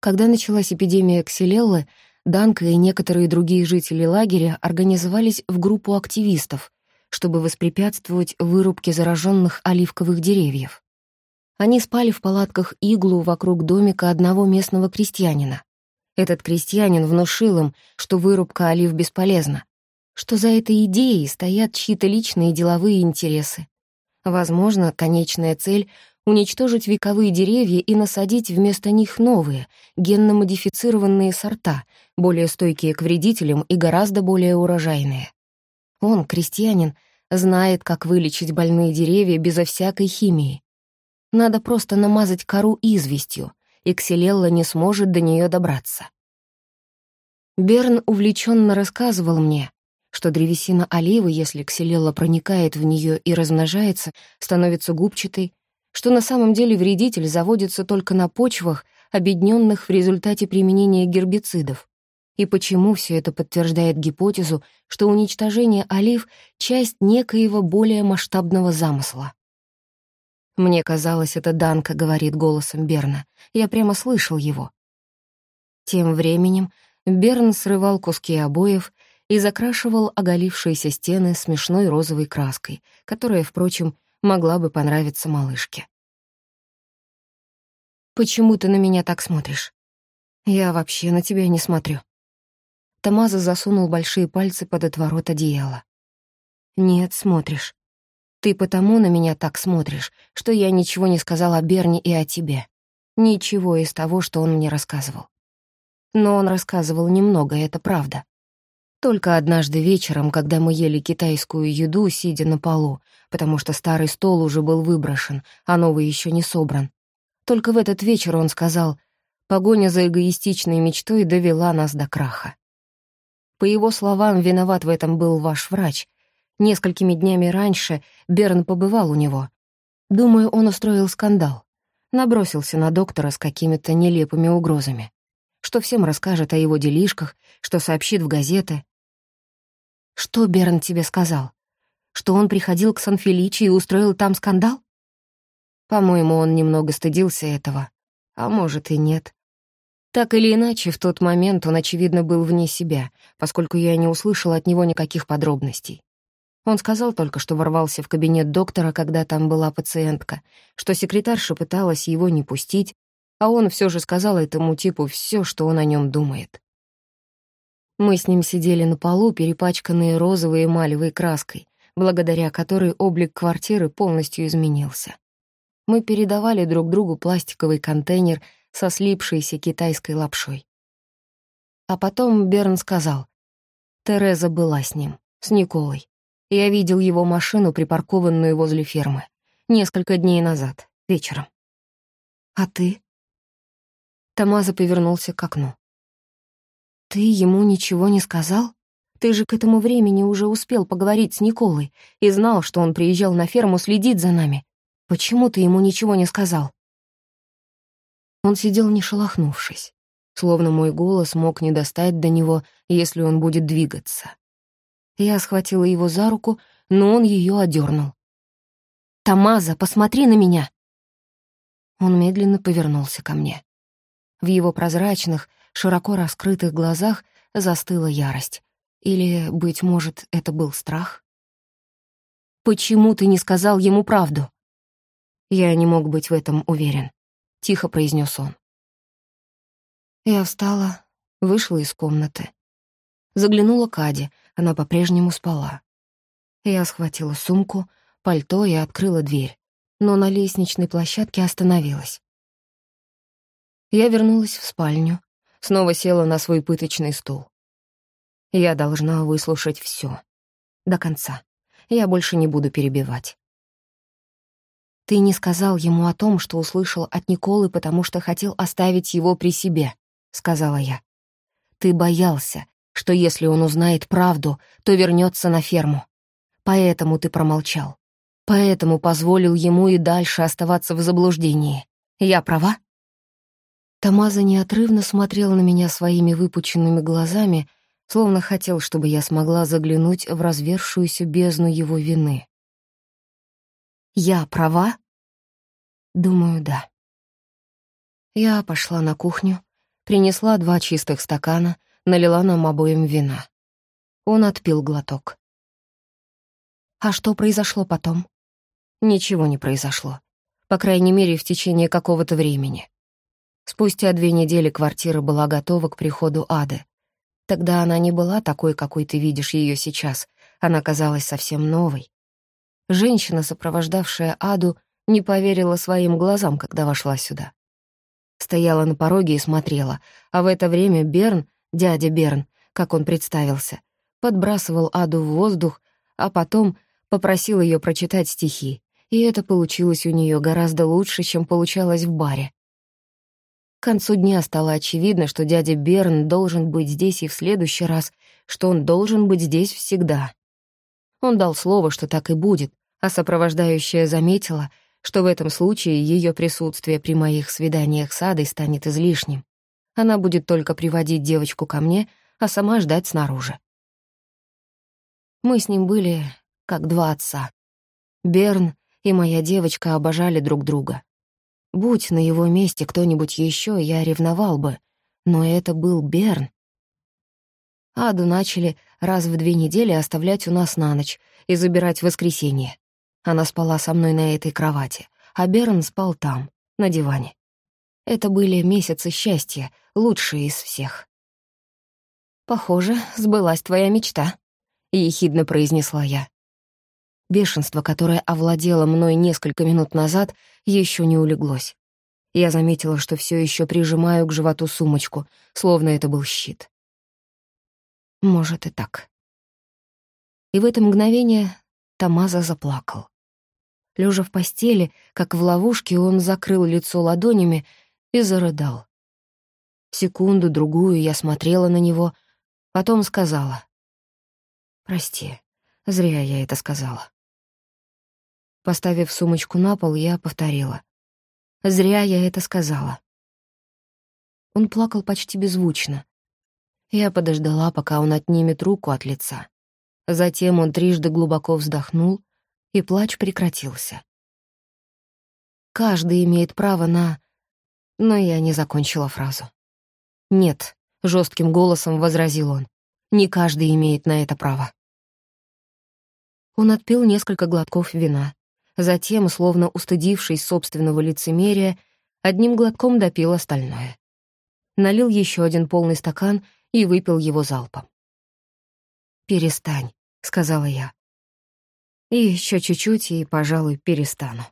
Когда началась эпидемия ксилеллы, Данка и некоторые другие жители лагеря организовались в группу активистов, чтобы воспрепятствовать вырубке зараженных оливковых деревьев. Они спали в палатках иглу вокруг домика одного местного крестьянина. Этот крестьянин внушил им, что вырубка олив бесполезна, что за этой идеей стоят чьи-то личные деловые интересы. Возможно, конечная цель — уничтожить вековые деревья и насадить вместо них новые, генно-модифицированные сорта, более стойкие к вредителям и гораздо более урожайные. Он, крестьянин, знает, как вылечить больные деревья безо всякой химии. Надо просто намазать кору известью, и Ксилелла не сможет до нее добраться. Берн увлеченно рассказывал мне, что древесина оливы, если ксилелла проникает в нее и размножается, становится губчатой, что на самом деле вредитель заводится только на почвах, обедненных в результате применения гербицидов. И почему все это подтверждает гипотезу, что уничтожение олив — часть некоего более масштабного замысла? Мне казалось, это Данка говорит голосом Берна. Я прямо слышал его. Тем временем Берн срывал куски обоев и закрашивал оголившиеся стены смешной розовой краской, которая, впрочем, могла бы понравиться малышке. «Почему ты на меня так смотришь?» «Я вообще на тебя не смотрю». Тамаза засунул большие пальцы под отворот одеяла. «Нет, смотришь. Ты потому на меня так смотришь, что я ничего не сказал о Берне и о тебе. Ничего из того, что он мне рассказывал. Но он рассказывал немного, это правда. Только однажды вечером, когда мы ели китайскую еду, сидя на полу, потому что старый стол уже был выброшен, а новый еще не собран. Только в этот вечер он сказал, погоня за эгоистичной мечтой довела нас до краха. По его словам, виноват в этом был ваш врач, Несколькими днями раньше Берн побывал у него. Думаю, он устроил скандал. Набросился на доктора с какими-то нелепыми угрозами. Что всем расскажет о его делишках, что сообщит в газеты. Что Берн тебе сказал? Что он приходил к Сан-Феличи и устроил там скандал? По-моему, он немного стыдился этого. А может и нет. Так или иначе, в тот момент он, очевидно, был вне себя, поскольку я не услышала от него никаких подробностей. Он сказал только, что ворвался в кабинет доктора, когда там была пациентка, что секретарша пыталась его не пустить, а он все же сказал этому типу все, что он о нем думает. Мы с ним сидели на полу, перепачканные розовой эмалевой краской, благодаря которой облик квартиры полностью изменился. Мы передавали друг другу пластиковый контейнер со слипшейся китайской лапшой. А потом Берн сказал, Тереза была с ним, с Николой. Я видел его машину, припаркованную возле фермы. Несколько дней назад, вечером. А ты? Тамаза повернулся к окну. Ты ему ничего не сказал? Ты же к этому времени уже успел поговорить с Николой и знал, что он приезжал на ферму следить за нами. Почему ты ему ничего не сказал? Он сидел не шелохнувшись, словно мой голос мог не достать до него, если он будет двигаться. Я схватила его за руку, но он ее одернул. «Тамаза, посмотри на меня!» Он медленно повернулся ко мне. В его прозрачных, широко раскрытых глазах застыла ярость. Или, быть может, это был страх? «Почему ты не сказал ему правду?» Я не мог быть в этом уверен, — тихо произнес он. Я встала, вышла из комнаты. Заглянула к Аде, она по-прежнему спала. Я схватила сумку, пальто и открыла дверь, но на лестничной площадке остановилась. Я вернулась в спальню, снова села на свой пыточный стул. Я должна выслушать все До конца. Я больше не буду перебивать. Ты не сказал ему о том, что услышал от Николы, потому что хотел оставить его при себе, — сказала я. Ты боялся, что если он узнает правду, то вернется на ферму. Поэтому ты промолчал. Поэтому позволил ему и дальше оставаться в заблуждении. Я права?» Тамаза неотрывно смотрел на меня своими выпученными глазами, словно хотел, чтобы я смогла заглянуть в развершуюся бездну его вины. «Я права?» «Думаю, да». Я пошла на кухню, Принесла два чистых стакана, налила нам обоим вина. Он отпил глоток. А что произошло потом? Ничего не произошло. По крайней мере, в течение какого-то времени. Спустя две недели квартира была готова к приходу Ады. Тогда она не была такой, какой ты видишь ее сейчас. Она казалась совсем новой. Женщина, сопровождавшая Аду, не поверила своим глазам, когда вошла сюда. Стояла на пороге и смотрела, а в это время Берн, дядя Берн, как он представился, подбрасывал Аду в воздух, а потом попросил ее прочитать стихи, и это получилось у нее гораздо лучше, чем получалось в баре. К концу дня стало очевидно, что дядя Берн должен быть здесь и в следующий раз, что он должен быть здесь всегда. Он дал слово, что так и будет, а сопровождающая заметила, что в этом случае ее присутствие при моих свиданиях с Адой станет излишним. Она будет только приводить девочку ко мне, а сама ждать снаружи. Мы с ним были как два отца. Берн и моя девочка обожали друг друга. Будь на его месте кто-нибудь еще, я ревновал бы, но это был Берн. Аду начали раз в две недели оставлять у нас на ночь и забирать в воскресенье. Она спала со мной на этой кровати, а Берн спал там, на диване. Это были месяцы счастья, лучшие из всех. «Похоже, сбылась твоя мечта», — ехидно произнесла я. Бешенство, которое овладело мной несколько минут назад, еще не улеглось. Я заметила, что все еще прижимаю к животу сумочку, словно это был щит. Может и так. И в это мгновение Тамаза заплакал. Лежа в постели, как в ловушке, он закрыл лицо ладонями и зарыдал. Секунду-другую я смотрела на него, потом сказала. «Прости, зря я это сказала». Поставив сумочку на пол, я повторила. «Зря я это сказала». Он плакал почти беззвучно. Я подождала, пока он отнимет руку от лица. Затем он трижды глубоко вздохнул, и плач прекратился. Каждый имеет право на... Но я не закончила фразу. «Нет», — жестким голосом возразил он, — «не каждый имеет на это право». Он отпил несколько глотков вина. Затем, словно устыдившись собственного лицемерия, одним глотком допил остальное. Налил еще один полный стакан и выпил его залпом. «Перестань», — сказала я. И еще чуть-чуть, и, пожалуй, перестану.